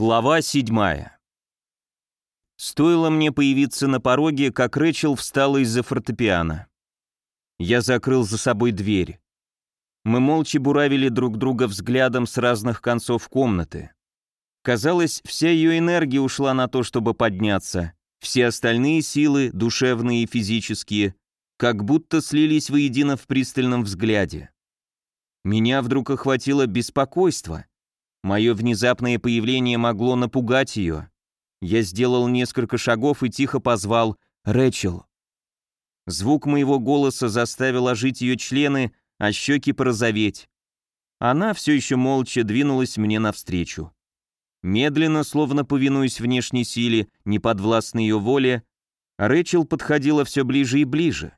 Глава седьмая. Стоило мне появиться на пороге, как Рэчел встала из-за фортепиано. Я закрыл за собой дверь. Мы молча буравили друг друга взглядом с разных концов комнаты. Казалось, вся ее энергия ушла на то, чтобы подняться. Все остальные силы, душевные и физические, как будто слились воедино в пристальном взгляде. Меня вдруг охватило беспокойство — Мое внезапное появление могло напугать ее. Я сделал несколько шагов и тихо позвал «Рэчел». Звук моего голоса заставил ожить ее члены, а щеки порозоветь. Она все еще молча двинулась мне навстречу. Медленно, словно повинуясь внешней силе, неподвластной ее воле, Рэчел подходила все ближе и ближе.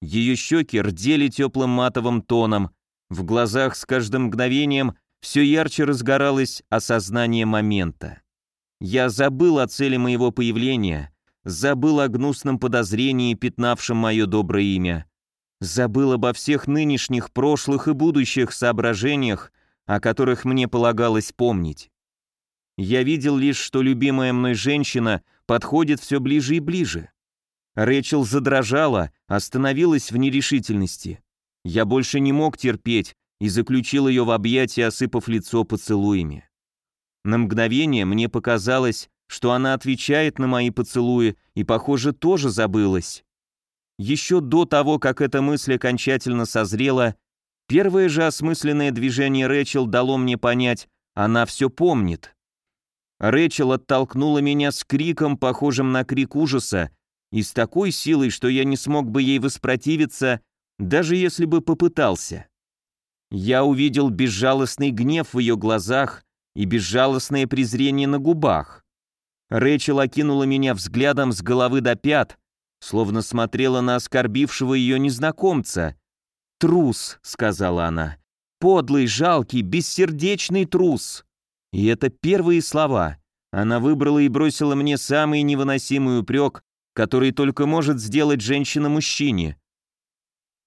Ее щеки рдели теплым матовым тоном, в глазах с каждым мгновением все ярче разгоралось осознание момента. Я забыл о цели моего появления, забыл о гнусном подозрении, пятнавшем мое доброе имя, забыл обо всех нынешних, прошлых и будущих соображениях, о которых мне полагалось помнить. Я видел лишь, что любимая мной женщина подходит все ближе и ближе. Рэчел задрожала, остановилась в нерешительности. Я больше не мог терпеть, и заключил ее в объятия, осыпав лицо поцелуями. На мгновение мне показалось, что она отвечает на мои поцелуи и, похоже, тоже забылась. Еще до того, как эта мысль окончательно созрела, первое же осмысленное движение Рэчел дало мне понять, она все помнит. Рэчел оттолкнула меня с криком, похожим на крик ужаса, и с такой силой, что я не смог бы ей воспротивиться, даже если бы попытался. Я увидел безжалостный гнев в ее глазах и безжалостное презрение на губах. Рэчел окинула меня взглядом с головы до пят, словно смотрела на оскорбившего ее незнакомца. «Трус», — сказала она, — «подлый, жалкий, бессердечный трус». И это первые слова. Она выбрала и бросила мне самый невыносимый упрек, который только может сделать женщина мужчине.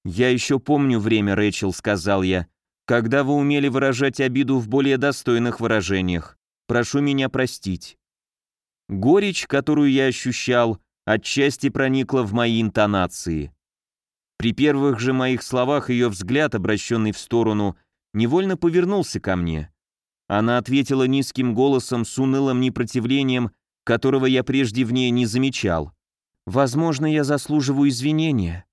«Я еще помню время, Рэчел», — сказал я, когда вы умели выражать обиду в более достойных выражениях. Прошу меня простить. Горечь, которую я ощущал, отчасти проникла в мои интонации. При первых же моих словах ее взгляд, обращенный в сторону, невольно повернулся ко мне. Она ответила низким голосом с унылым непротивлением, которого я прежде в ней не замечал. «Возможно, я заслуживаю извинения.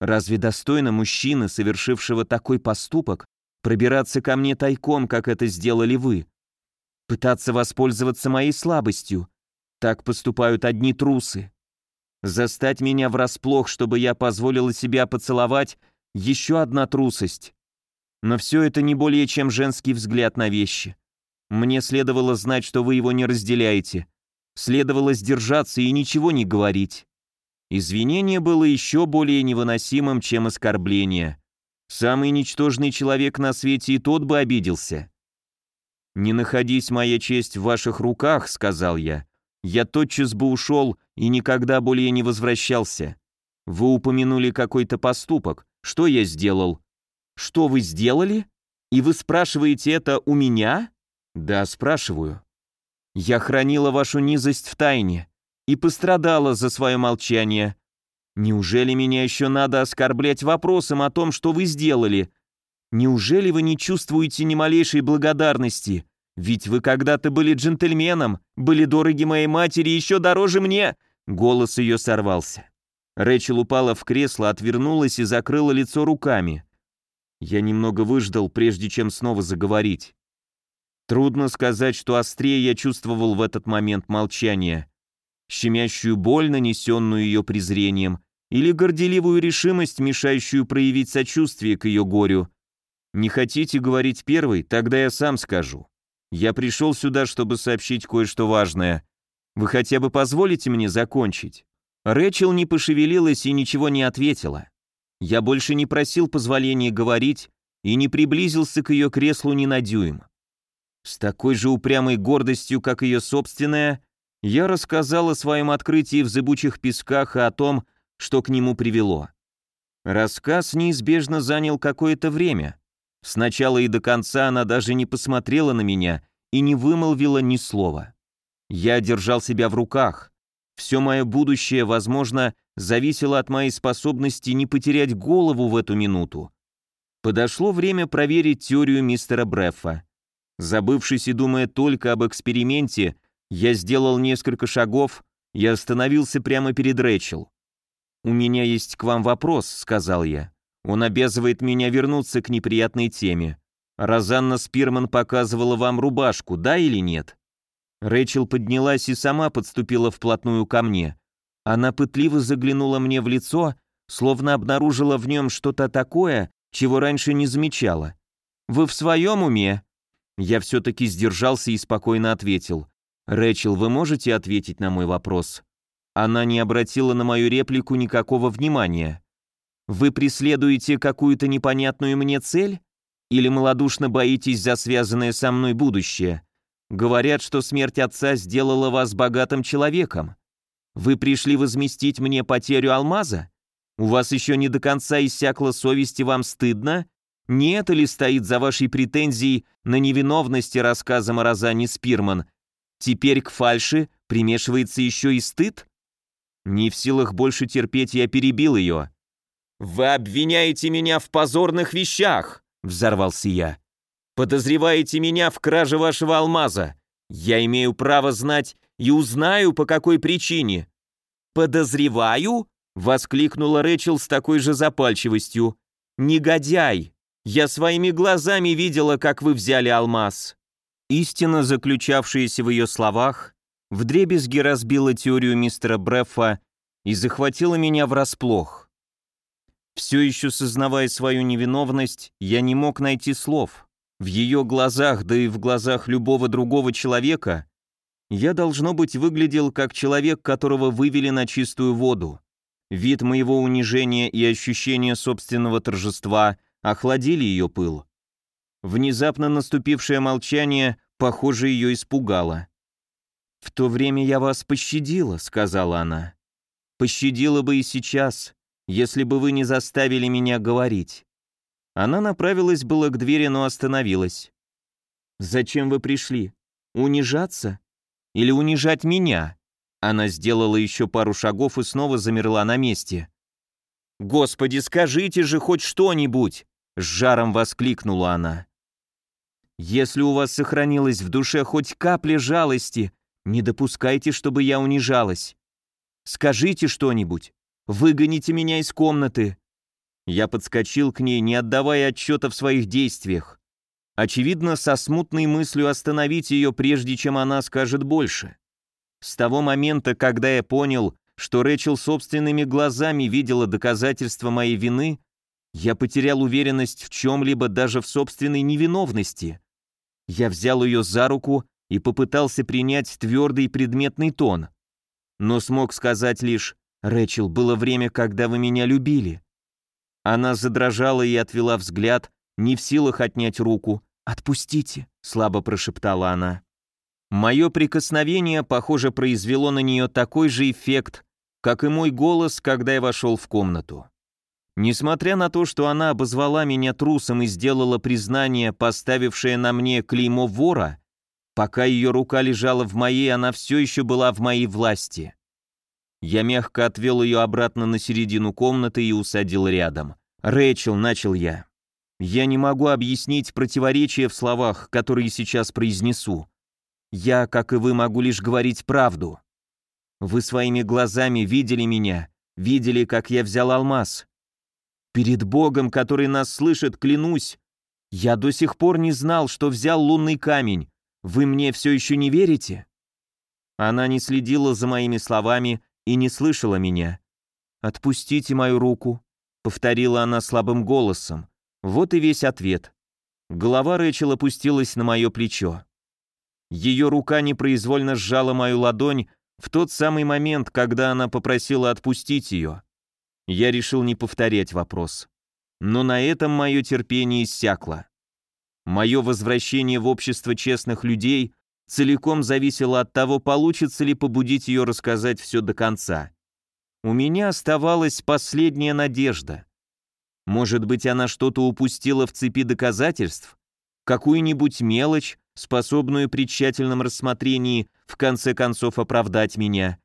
Разве достойно мужчины, совершившего такой поступок, пробираться ко мне тайком, как это сделали вы. Пытаться воспользоваться моей слабостью. Так поступают одни трусы. Застать меня врасплох, чтобы я позволила себя поцеловать, еще одна трусость. Но все это не более чем женский взгляд на вещи. Мне следовало знать, что вы его не разделяете. Следовало сдержаться и ничего не говорить. Извинение было еще более невыносимым, чем оскорбление. Самый ничтожный человек на свете и тот бы обиделся. «Не находись моя честь в ваших руках», — сказал я. «Я тотчас бы ушел и никогда более не возвращался. Вы упомянули какой-то поступок. Что я сделал?» «Что вы сделали? И вы спрашиваете это у меня?» «Да, спрашиваю». «Я хранила вашу низость в тайне и пострадала за свое молчание. Неужели меня еще надо оскорблять вопросом о том, что вы сделали? Неужели вы не чувствуете ни малейшей благодарности? Ведь вы когда-то были джентльменом, были дороги моей матери еще дороже мне!» Голос ее сорвался. Рэчел упала в кресло, отвернулась и закрыла лицо руками. Я немного выждал, прежде чем снова заговорить. Трудно сказать, что острее я чувствовал в этот момент молчание. Щемящую боль, нанесенную ее презрением, или горделивую решимость, мешающую проявить сочувствие к ее горю. Не хотите говорить первый, тогда я сам скажу. Я пришел сюда, чтобы сообщить кое-что важное. Вы хотя бы позволите мне закончить?» Рэчел не пошевелилась и ничего не ответила. Я больше не просил позволения говорить и не приблизился к ее креслу ни на дюйм. С такой же упрямой гордостью, как ее собственная, я рассказал о своем открытии в зыбучих песках и о том, что к нему привело. Рассказ неизбежно занял какое-то время. Сначала и до конца она даже не посмотрела на меня и не вымолвила ни слова. Я держал себя в руках. Все мое будущее, возможно, зависело от моей способности не потерять голову в эту минуту. Подошло время проверить теорию мистера Бреффа. Забывшись и думая только об эксперименте, я сделал несколько шагов и остановился прямо перед Рэчел. «У меня есть к вам вопрос», — сказал я. «Он обязывает меня вернуться к неприятной теме. Розанна Спирман показывала вам рубашку, да или нет?» Рэчел поднялась и сама подступила вплотную ко мне. Она пытливо заглянула мне в лицо, словно обнаружила в нем что-то такое, чего раньше не замечала. «Вы в своем уме?» Я все-таки сдержался и спокойно ответил. «Рэчел, вы можете ответить на мой вопрос?» Она не обратила на мою реплику никакого внимания. «Вы преследуете какую-то непонятную мне цель? Или малодушно боитесь за связанное со мной будущее? Говорят, что смерть отца сделала вас богатым человеком. Вы пришли возместить мне потерю алмаза? У вас еще не до конца иссякла совесть и вам стыдно? Не это ли стоит за вашей претензией на невиновности рассказа Морозани Спирман? Теперь к фальши примешивается еще и стыд? Не в силах больше терпеть, я перебил ее. «Вы обвиняете меня в позорных вещах!» — взорвался я. «Подозреваете меня в краже вашего алмаза. Я имею право знать и узнаю, по какой причине». «Подозреваю?» — воскликнула Рэчел с такой же запальчивостью. «Негодяй! Я своими глазами видела, как вы взяли алмаз». Истина, заключавшаяся в ее словах, вдребезги разбила теорию мистера Бреффа и захватила меня врасплох. Все еще сознавая свою невиновность, я не мог найти слов. В ее глазах, да и в глазах любого другого человека, я, должно быть, выглядел как человек, которого вывели на чистую воду. Вид моего унижения и ощущение собственного торжества охладили ее пыл. Внезапно наступившее молчание, похоже, ее испугало. «В то время я вас пощадила», — сказала она. «Пощадила бы и сейчас, если бы вы не заставили меня говорить». Она направилась было к двери, но остановилась. «Зачем вы пришли? Унижаться? Или унижать меня?» Она сделала еще пару шагов и снова замерла на месте. «Господи, скажите же хоть что-нибудь!» С жаром воскликнула она. «Если у вас сохранилась в душе хоть капля жалости, не допускайте, чтобы я унижалась. Скажите что-нибудь, выгоните меня из комнаты». Я подскочил к ней, не отдавая отчета в своих действиях. Очевидно, со смутной мыслью остановить ее, прежде чем она скажет больше. С того момента, когда я понял, что Рэчел собственными глазами видела доказательства моей вины, я потерял уверенность в чем-либо даже в собственной невиновности. Я взял ее за руку и попытался принять твердый предметный тон. Но смог сказать лишь «Рэчел, было время, когда вы меня любили». Она задрожала и отвела взгляд, не в силах отнять руку. «Отпустите», — слабо прошептала она. Мое прикосновение, похоже, произвело на нее такой же эффект, как и мой голос, когда я вошел в комнату. Несмотря на то, что она обозвала меня трусом и сделала признание, поставившее на мне клеймо вора, пока ее рука лежала в моей, она все еще была в моей власти. Я мягко отвел ее обратно на середину комнаты и усадил рядом. «Рэйчел», — начал я, — «я не могу объяснить противоречия в словах, которые сейчас произнесу. Я, как и вы, могу лишь говорить правду. Вы своими глазами видели меня, видели, как я взял алмаз, Перед Богом, который нас слышит, клянусь. Я до сих пор не знал, что взял лунный камень. Вы мне все еще не верите?» Она не следила за моими словами и не слышала меня. «Отпустите мою руку», — повторила она слабым голосом. Вот и весь ответ. Голова Рэчел опустилась на мое плечо. Ее рука непроизвольно сжала мою ладонь в тот самый момент, когда она попросила отпустить ее. Я решил не повторять вопрос. Но на этом мое терпение иссякло. Мое возвращение в общество честных людей целиком зависело от того, получится ли побудить ее рассказать все до конца. У меня оставалась последняя надежда. Может быть, она что-то упустила в цепи доказательств? Какую-нибудь мелочь, способную при тщательном рассмотрении в конце концов оправдать меня.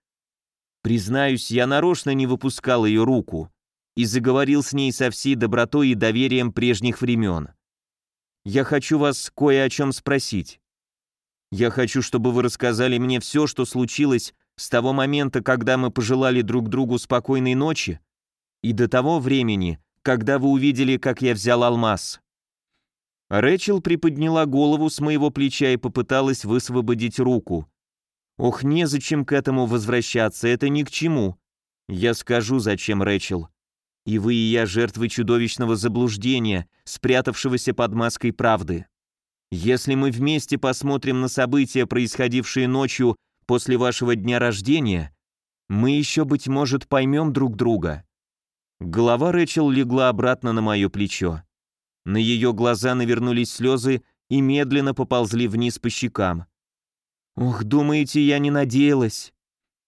Признаюсь, я нарочно не выпускал ее руку и заговорил с ней со всей добротой и доверием прежних времен. «Я хочу вас кое о чем спросить. Я хочу, чтобы вы рассказали мне все, что случилось с того момента, когда мы пожелали друг другу спокойной ночи, и до того времени, когда вы увидели, как я взял алмаз». Рэчел приподняла голову с моего плеча и попыталась высвободить руку. «Ох, незачем к этому возвращаться, это ни к чему. Я скажу, зачем, Рэчел. И вы, и я жертвы чудовищного заблуждения, спрятавшегося под маской правды. Если мы вместе посмотрим на события, происходившие ночью после вашего дня рождения, мы еще, быть может, поймем друг друга». Голова Рэчел легла обратно на мое плечо. На ее глаза навернулись слезы и медленно поползли вниз по щекам. «Ох, думаете, я не надеялась?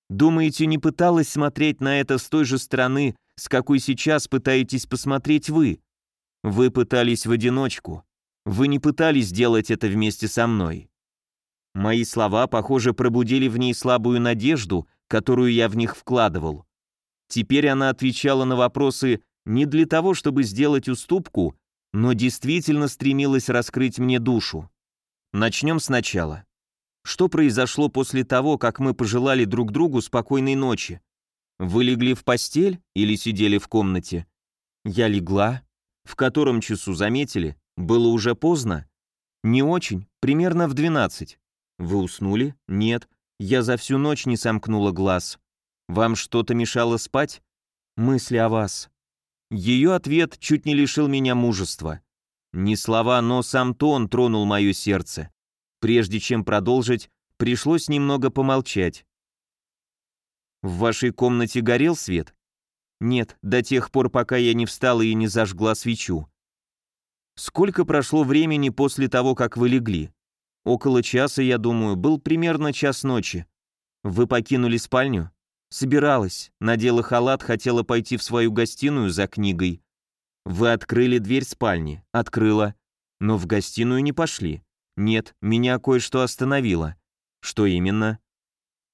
Думаете, не пыталась смотреть на это с той же стороны, с какой сейчас пытаетесь посмотреть вы? Вы пытались в одиночку. Вы не пытались сделать это вместе со мной. Мои слова, похоже, пробудили в ней слабую надежду, которую я в них вкладывал. Теперь она отвечала на вопросы не для того, чтобы сделать уступку, но действительно стремилась раскрыть мне душу. Начнем сначала. Что произошло после того, как мы пожелали друг другу спокойной ночи? Вы легли в постель или сидели в комнате? Я легла. В котором часу заметили? Было уже поздно? Не очень, примерно в 12. Вы уснули? Нет. Я за всю ночь не сомкнула глаз. Вам что-то мешало спать? Мысли о вас. Ее ответ чуть не лишил меня мужества. Не слова, но сам тон тронул мое сердце. Прежде чем продолжить, пришлось немного помолчать. В вашей комнате горел свет? Нет, до тех пор, пока я не встала и не зажгла свечу. Сколько прошло времени после того, как вы легли? Около часа, я думаю, был примерно час ночи. Вы покинули спальню? Собиралась, надела халат, хотела пойти в свою гостиную за книгой. Вы открыли дверь спальни? Открыла. Но в гостиную не пошли. Нет, меня кое-что остановило. Что именно?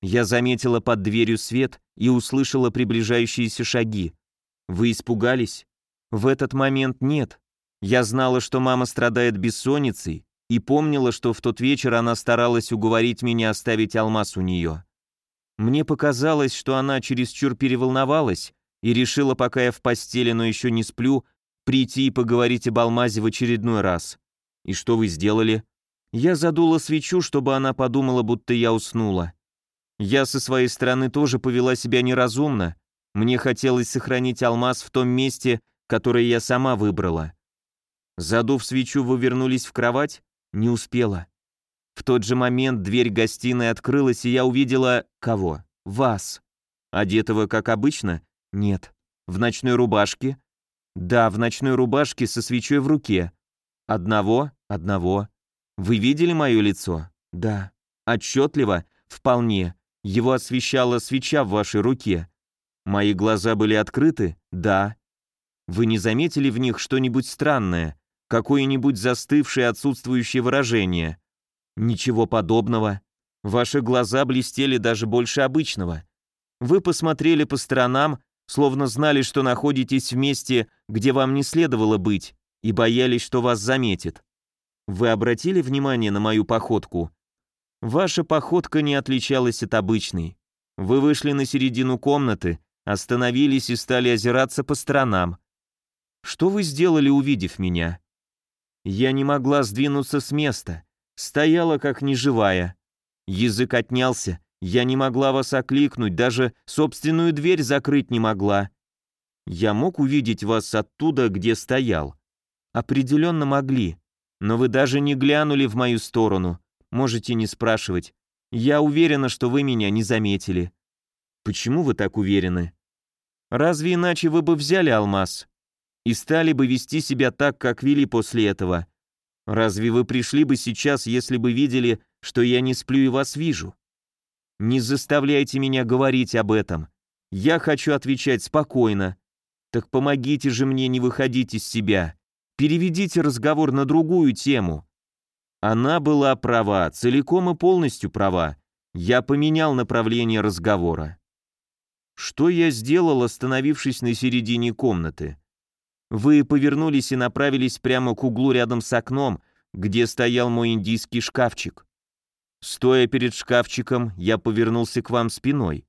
Я заметила под дверью свет и услышала приближающиеся шаги. Вы испугались? В этот момент нет. Я знала, что мама страдает бессонницей, и помнила, что в тот вечер она старалась уговорить меня оставить алмаз у нее. Мне показалось, что она чересчур переволновалась и решила, пока я в постели, но еще не сплю, прийти и поговорить об алмазе в очередной раз. И что вы сделали? Я задула свечу, чтобы она подумала, будто я уснула. Я со своей стороны тоже повела себя неразумно. Мне хотелось сохранить алмаз в том месте, которое я сама выбрала. Задув свечу, вы вернулись в кровать? Не успела. В тот же момент дверь гостиной открылась, и я увидела... Кого? Вас. Одетого, как обычно? Нет. В ночной рубашке? Да, в ночной рубашке со свечой в руке. Одного? Одного. Вы видели мое лицо? Да. Отчетливо? Вполне. Его освещала свеча в вашей руке. Мои глаза были открыты? Да. Вы не заметили в них что-нибудь странное? Какое-нибудь застывшее отсутствующее выражение? Ничего подобного. Ваши глаза блестели даже больше обычного. Вы посмотрели по сторонам, словно знали, что находитесь в месте, где вам не следовало быть, и боялись, что вас заметит. Вы обратили внимание на мою походку? Ваша походка не отличалась от обычной. Вы вышли на середину комнаты, остановились и стали озираться по сторонам. Что вы сделали, увидев меня? Я не могла сдвинуться с места, стояла как неживая. Язык отнялся, я не могла вас окликнуть, даже собственную дверь закрыть не могла. Я мог увидеть вас оттуда, где стоял. Определенно могли, но вы даже не глянули в мою сторону, можете не спрашивать. Я уверена, что вы меня не заметили. Почему вы так уверены? Разве иначе вы бы взяли алмаз? И стали бы вести себя так, как вели после этого? Разве вы пришли бы сейчас, если бы видели, что я не сплю и вас вижу? Не заставляйте меня говорить об этом. Я хочу отвечать спокойно. Так помогите же мне не выходить из себя. Переведите разговор на другую тему. Она была права, целиком и полностью права. Я поменял направление разговора. Что я сделал, остановившись на середине комнаты? Вы повернулись и направились прямо к углу рядом с окном, где стоял мой индийский шкафчик. Стоя перед шкафчиком, я повернулся к вам спиной.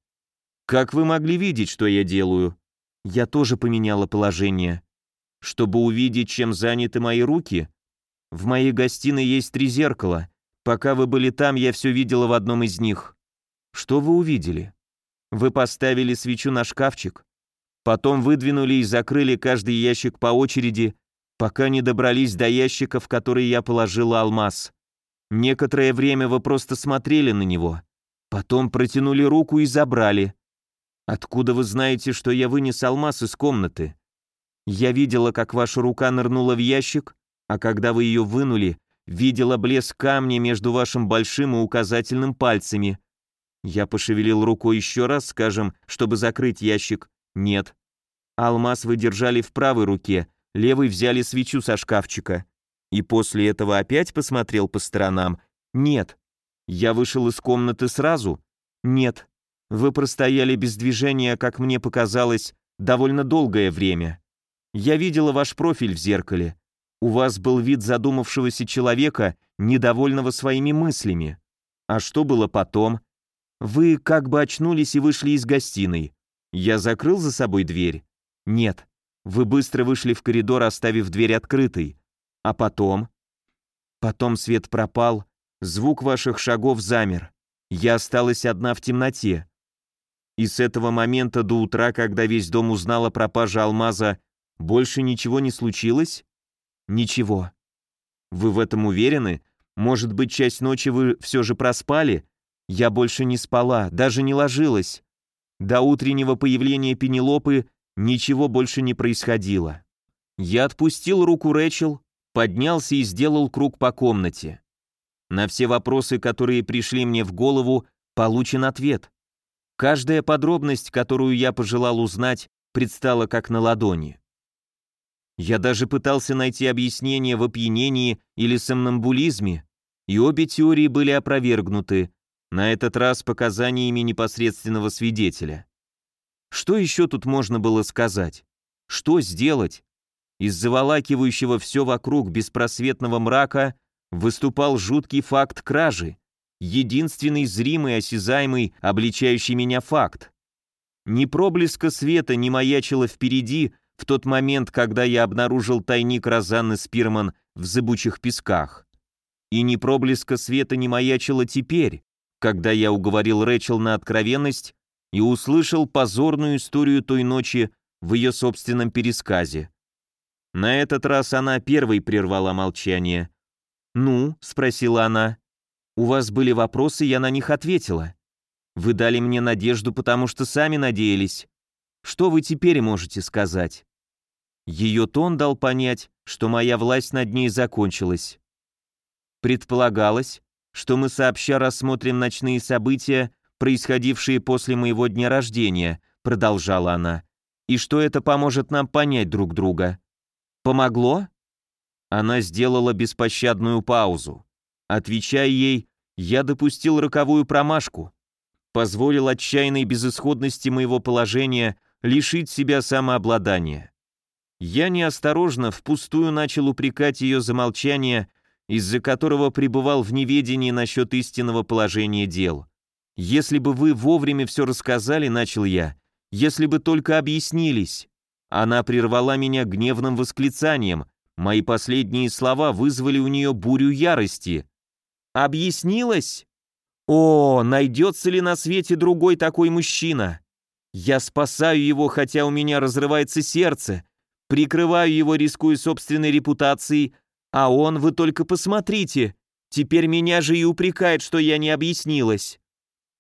Как вы могли видеть, что я делаю? Я тоже поменяла положение. Чтобы увидеть, чем заняты мои руки, в моей гостиной есть три зеркала. Пока вы были там, я все видела в одном из них. Что вы увидели? Вы поставили свечу на шкафчик, потом выдвинули и закрыли каждый ящик по очереди, пока не добрались до ящика, в который я положила алмаз. Некоторое время вы просто смотрели на него, потом протянули руку и забрали. Откуда вы знаете, что я вынес алмаз из комнаты? Я видела, как ваша рука нырнула в ящик, а когда вы ее вынули, видела блеск камня между вашим большим и указательным пальцами. Я пошевелил рукой еще раз, скажем, чтобы закрыть ящик. Нет. Алмаз вы держали в правой руке, левой взяли свечу со шкафчика. И после этого опять посмотрел по сторонам. Нет. Я вышел из комнаты сразу? Нет. Вы простояли без движения, как мне показалось, довольно долгое время. Я видела ваш профиль в зеркале. У вас был вид задумавшегося человека, недовольного своими мыслями. А что было потом? Вы как бы очнулись и вышли из гостиной. Я закрыл за собой дверь? Нет. Вы быстро вышли в коридор, оставив дверь открытой. А потом? Потом свет пропал, звук ваших шагов замер. Я осталась одна в темноте. И с этого момента до утра, когда весь дом узнал о пропаже алмаза, больше ничего не случилось? Ничего. Вы в этом уверены? Может быть, часть ночи вы все же проспали? Я больше не спала, даже не ложилась. До утреннего появления Пенелопы ничего больше не происходило. Я отпустил руку Рэчел, поднялся и сделал круг по комнате. На все вопросы, которые пришли мне в голову, получен ответ. Каждая подробность, которую я пожелал узнать, предстала как на ладони. Я даже пытался найти объяснение в опьянении или сомнамбулизме, и обе теории были опровергнуты, на этот раз показаниями непосредственного свидетеля. Что еще тут можно было сказать? Что сделать? Из заволакивающего все вокруг беспросветного мрака выступал жуткий факт кражи, единственный зримый, осязаемый, обличающий меня факт. Ни проблеска света не маячило впереди в тот момент, когда я обнаружил тайник Розанны Спирман в зыбучих песках. И ни проблеска света не маячило теперь, когда я уговорил Рэчел на откровенность и услышал позорную историю той ночи в ее собственном пересказе. На этот раз она первой прервала молчание. «Ну?» — спросила она. «У вас были вопросы, я на них ответила. Вы дали мне надежду, потому что сами надеялись. Что вы теперь можете сказать?» Ее тон дал понять, что моя власть над ней закончилась. Предполагалось, что мы сообща рассмотрим ночные события, происходившие после моего дня рождения, продолжала она, и что это поможет нам понять друг друга. Помогло? Она сделала беспощадную паузу. Отвечая ей, я допустил роковую промашку. Позволил отчаянной безысходности моего положения лишить себя самообладания. Я неосторожно, впустую начал упрекать ее за молчание из-за которого пребывал в неведении насчет истинного положения дел. «Если бы вы вовремя все рассказали», — начал я, — «если бы только объяснились». Она прервала меня гневным восклицанием. Мои последние слова вызвали у нее бурю ярости. «Объяснилась? О, найдется ли на свете другой такой мужчина? Я спасаю его, хотя у меня разрывается сердце, прикрываю его, рискуя собственной репутацией, а он, вы только посмотрите, теперь меня же и упрекает, что я не объяснилась.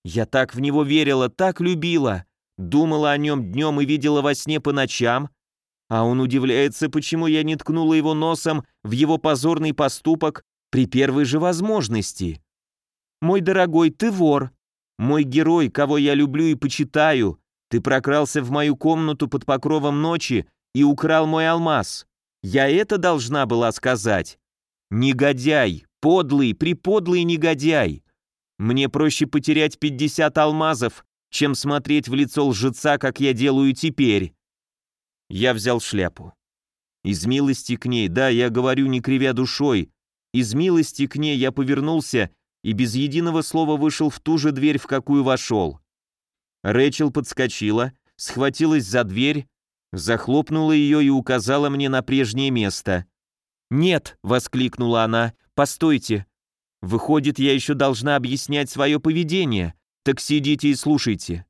Я так в него верила, так любила, думала о нем днем и видела во сне по ночам, а он удивляется, почему я не ткнула его носом в его позорный поступок при первой же возможности. Мой дорогой, ты вор. Мой герой, кого я люблю и почитаю. Ты прокрался в мою комнату под покровом ночи и украл мой алмаз. Я это должна была сказать. Негодяй, Подлый, приподлый негодяй. Мне проще потерять 50 алмазов, чем смотреть в лицо лжеца, как я делаю теперь. Я взял шляпу. Из милости к ней, да, я говорю, не кривя душой, из милости к ней я повернулся и без единого слова вышел в ту же дверь, в какую вошел. Рэчел подскочила, схватилась за дверь, захлопнула ее и указала мне на прежнее место. «Нет!» — воскликнула она. «Постойте! Выходит, я еще должна объяснять свое поведение. Так сидите и слушайте.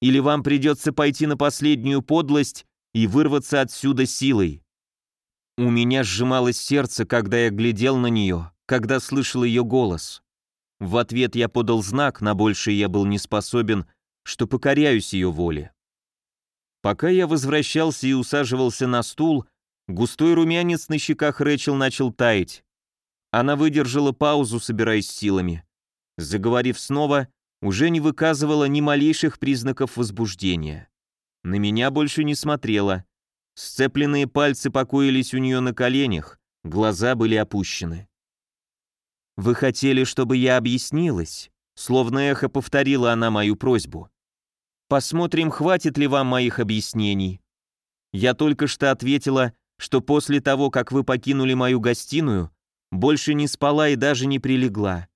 Или вам придется пойти на последнюю подлость и вырваться отсюда силой». У меня сжималось сердце, когда я глядел на нее, когда слышал ее голос. В ответ я подал знак, на большее я был не способен, что покоряюсь ее воле. Пока я возвращался и усаживался на стул, густой румянец на щеках Рэчел начал таять. Она выдержала паузу, собираясь силами. Заговорив снова, уже не выказывала ни малейших признаков возбуждения. На меня больше не смотрела. Сцепленные пальцы покоились у нее на коленях, глаза были опущены. «Вы хотели, чтобы я объяснилась?» Словно эхо повторила она мою просьбу. «Посмотрим, хватит ли вам моих объяснений». Я только что ответила, что после того, как вы покинули мою гостиную, больше не спала и даже не прилегла.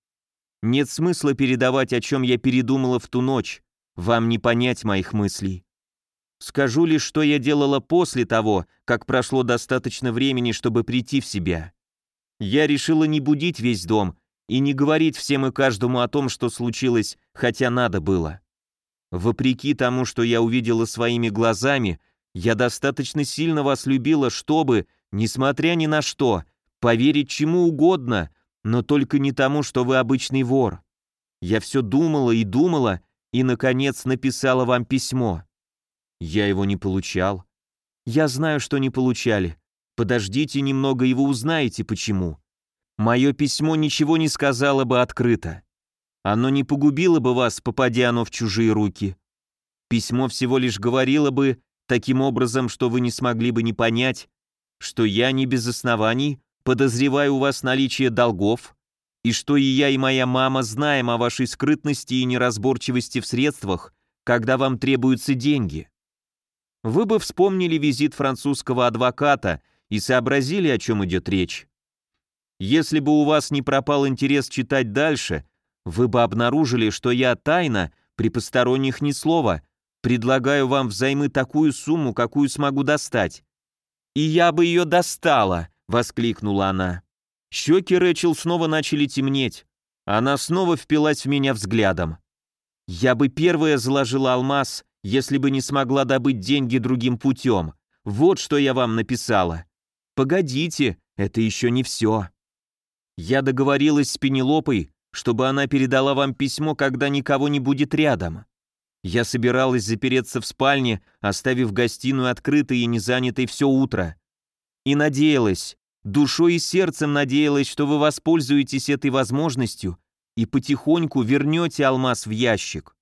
Нет смысла передавать, о чем я передумала в ту ночь, вам не понять моих мыслей. Скажу лишь, что я делала после того, как прошло достаточно времени, чтобы прийти в себя. Я решила не будить весь дом и не говорить всем и каждому о том, что случилось, хотя надо было. Вопреки тому, что я увидела своими глазами, я достаточно сильно вас любила, чтобы, несмотря ни на что, поверить чему угодно, но только не тому, что вы обычный вор. Я все думала и думала, и, наконец, написала вам письмо. Я его не получал. Я знаю, что не получали. Подождите немного, и вы узнаете, почему. Мое письмо ничего не сказала бы открыто. Оно не погубило бы вас, попадя оно в чужие руки. Письмо всего лишь говорило бы таким образом, что вы не смогли бы не понять, что я не без оснований подозреваю у вас наличие долгов, и что и я, и моя мама знаем о вашей скрытности и неразборчивости в средствах, когда вам требуются деньги вы бы вспомнили визит французского адвоката и сообразили, о чем идет речь. Если бы у вас не пропал интерес читать дальше, вы бы обнаружили, что я тайно, при посторонних ни слова, предлагаю вам взаймы такую сумму, какую смогу достать. «И я бы ее достала!» — воскликнула она. Щеки Рэчел снова начали темнеть. Она снова впилась в меня взглядом. Я бы первая заложила алмаз, если бы не смогла добыть деньги другим путем. Вот что я вам написала. Погодите, это еще не все. Я договорилась с Пенелопой, чтобы она передала вам письмо, когда никого не будет рядом. Я собиралась запереться в спальне, оставив гостиную открытой и не занятой все утро. И надеялась, душой и сердцем надеялась, что вы воспользуетесь этой возможностью и потихоньку вернете алмаз в ящик.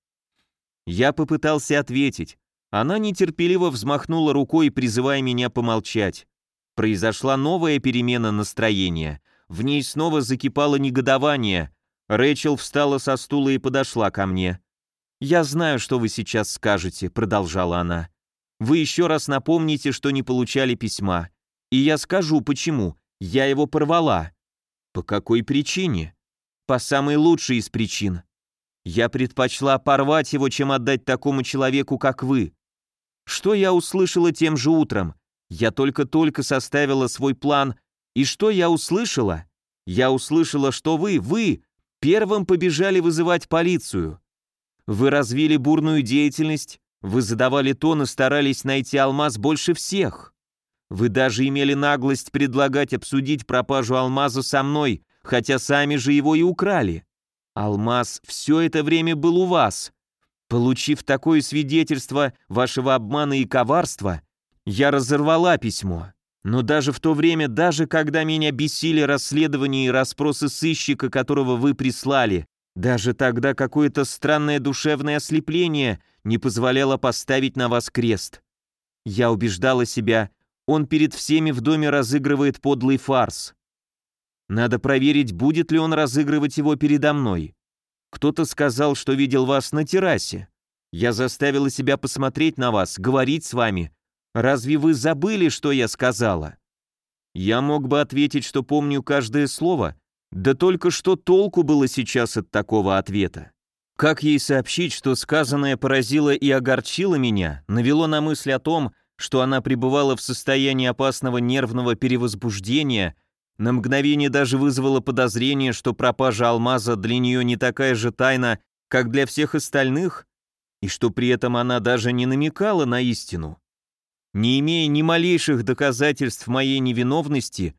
Я попытался ответить. Она нетерпеливо взмахнула рукой, призывая меня помолчать. Произошла новая перемена настроения. В ней снова закипало негодование. Рэчел встала со стула и подошла ко мне. «Я знаю, что вы сейчас скажете», — продолжала она. «Вы еще раз напомните, что не получали письма. И я скажу, почему. Я его порвала». «По какой причине?» «По самой лучшей из причин. Я предпочла порвать его, чем отдать такому человеку, как вы. Что я услышала тем же утром? Я только-только составила свой план, и что я услышала? Я услышала, что вы, вы, первым побежали вызывать полицию. Вы развили бурную деятельность, вы задавали тон и старались найти алмаз больше всех. Вы даже имели наглость предлагать обсудить пропажу алмаза со мной, хотя сами же его и украли. Алмаз все это время был у вас. Получив такое свидетельство вашего обмана и коварства, я разорвала письмо. Но даже в то время, даже когда меня бесили расследования и расспросы сыщика, которого вы прислали, даже тогда какое-то странное душевное ослепление не позволяло поставить на вас крест. Я убеждала себя, он перед всеми в доме разыгрывает подлый фарс. Надо проверить, будет ли он разыгрывать его передо мной. Кто-то сказал, что видел вас на террасе. Я заставила себя посмотреть на вас, говорить с вами. Разве вы забыли, что я сказала? Я мог бы ответить, что помню каждое слово, да только что толку было сейчас от такого ответа. Как ей сообщить, что сказанное поразило и огорчило меня, навело на мысль о том, что она пребывала в состоянии опасного нервного перевозбуждения, на мгновение даже вызвало подозрение, что пропажа алмаза для нее не такая же тайна, как для всех остальных, и что при этом она даже не намекала на истину. Не имея ни малейших доказательств моей невиновности,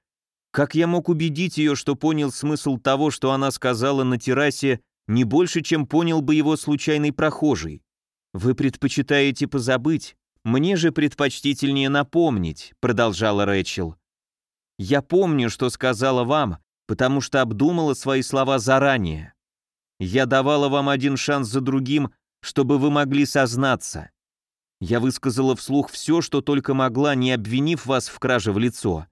как я мог убедить ее, что понял смысл того, что она сказала на террасе, не больше, чем понял бы его случайный прохожий? Вы предпочитаете позабыть, мне же предпочтительнее напомнить, продолжала Рэчел. Я помню, что сказала вам, потому что обдумала свои слова заранее. Я давала вам один шанс за другим, чтобы вы могли сознаться. Я высказала вслух все, что только могла, не обвинив вас в краже в лицо.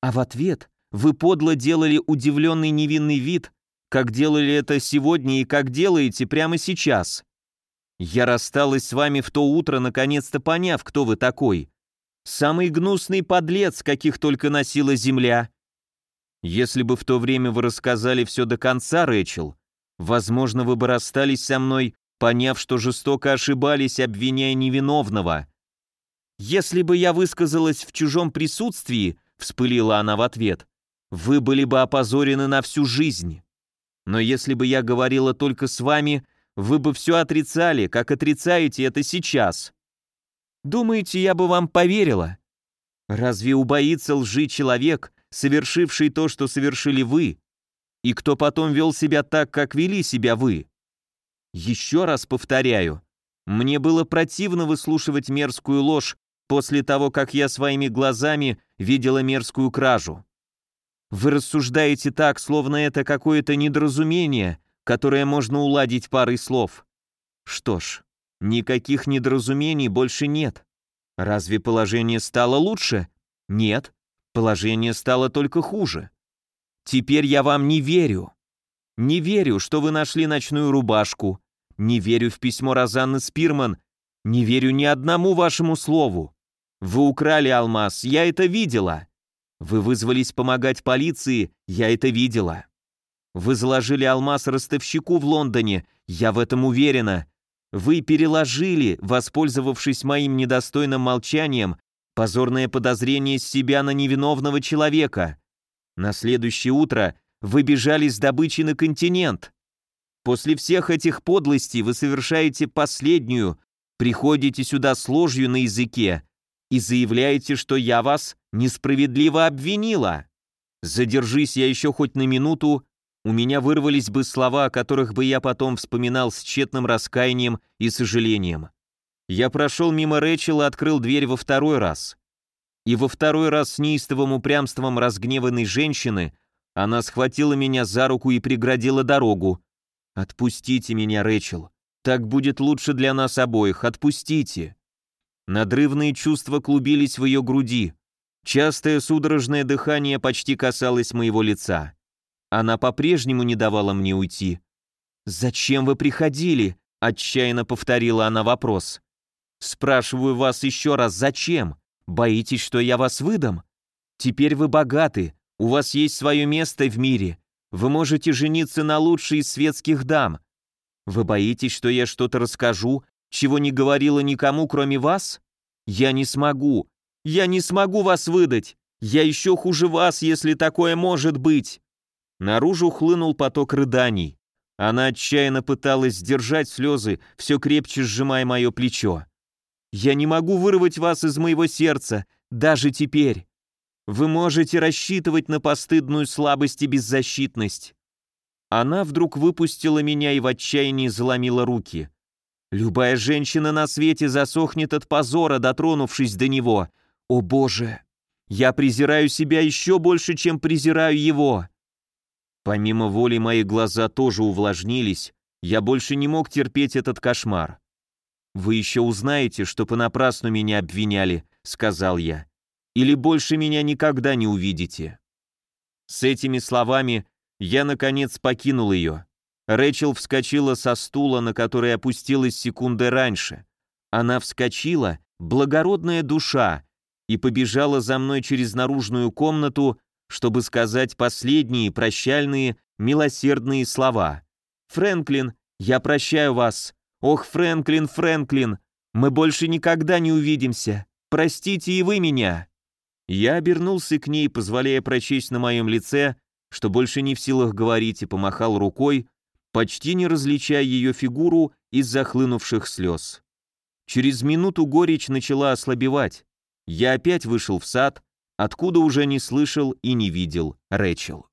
А в ответ вы подло делали удивленный невинный вид, как делали это сегодня и как делаете прямо сейчас. Я рассталась с вами в то утро, наконец-то поняв, кто вы такой. Самый гнусный подлец, каких только носила земля. Если бы в то время вы рассказали все до конца, Рэчел, возможно, вы бы расстались со мной поняв, что жестоко ошибались, обвиняя невиновного. «Если бы я высказалась в чужом присутствии», — вспылила она в ответ, — «вы были бы опозорены на всю жизнь. Но если бы я говорила только с вами, вы бы все отрицали, как отрицаете это сейчас. Думаете, я бы вам поверила? Разве убоится лжи человек, совершивший то, что совершили вы, и кто потом вел себя так, как вели себя вы? Еще раз повторяю, мне было противно выслушивать мерзкую ложь после того, как я своими глазами видела мерзкую кражу. Вы рассуждаете так, словно это какое-то недоразумение, которое можно уладить парой слов. Что ж, никаких недоразумений больше нет. Разве положение стало лучше? Нет, положение стало только хуже. Теперь я вам не верю. Не верю, что вы нашли ночную рубашку, не верю в письмо Розанны Спирман. Не верю ни одному вашему слову. Вы украли алмаз, я это видела. Вы вызвались помогать полиции, я это видела. Вы заложили алмаз ростовщику в Лондоне, я в этом уверена. Вы переложили, воспользовавшись моим недостойным молчанием, позорное подозрение с себя на невиновного человека. На следующее утро вы бежали с добычей на континент. После всех этих подлостей вы совершаете последнюю, приходите сюда с ложью на языке и заявляете, что я вас несправедливо обвинила. Задержись я еще хоть на минуту, у меня вырвались бы слова, о которых бы я потом вспоминал с тщетным раскаянием и сожалением. Я прошел мимо Рэчел и открыл дверь во второй раз. И во второй раз с неистовым упрямством разгневанной женщины она схватила меня за руку и преградила дорогу, «Отпустите меня, Рэчел. Так будет лучше для нас обоих. Отпустите». Надрывные чувства клубились в ее груди. Частое судорожное дыхание почти касалось моего лица. Она по-прежнему не давала мне уйти. «Зачем вы приходили?» — отчаянно повторила она вопрос. «Спрашиваю вас еще раз, зачем? Боитесь, что я вас выдам? Теперь вы богаты, у вас есть свое место в мире, вы можете жениться на лучшей из светских дам. Вы боитесь, что я что-то расскажу, чего не говорила никому, кроме вас? Я не смогу. Я не смогу вас выдать. Я еще хуже вас, если такое может быть. Наружу хлынул поток рыданий. Она отчаянно пыталась сдержать слезы, все крепче сжимая мое плечо. «Я не могу вырвать вас из моего сердца, даже теперь. Вы можете рассчитывать на постыдную слабость и беззащитность. Она вдруг выпустила меня и в отчаянии заломила руки. Любая женщина на свете засохнет от позора, дотронувшись до него. О боже! Я презираю себя еще больше, чем презираю его. Помимо воли мои глаза тоже увлажнились, я больше не мог терпеть этот кошмар. «Вы еще узнаете, что понапрасну меня обвиняли», — сказал я или больше меня никогда не увидите. С этими словами я, наконец, покинул ее. Рэчел вскочила со стула, на который опустилась секунды раньше. Она вскочила, благородная душа, и побежала за мной через наружную комнату, чтобы сказать последние прощальные, милосердные слова. «Фрэнклин, я прощаю вас. Ох, Фрэнклин, Фрэнклин, мы больше никогда не увидимся. Простите и вы меня». Я обернулся к ней, позволяя прочесть на моем лице, что больше не в силах говорить, и помахал рукой, почти не различая ее фигуру из захлынувших слез. Через минуту горечь начала ослабевать. Я опять вышел в сад, откуда уже не слышал и не видел Рэчел.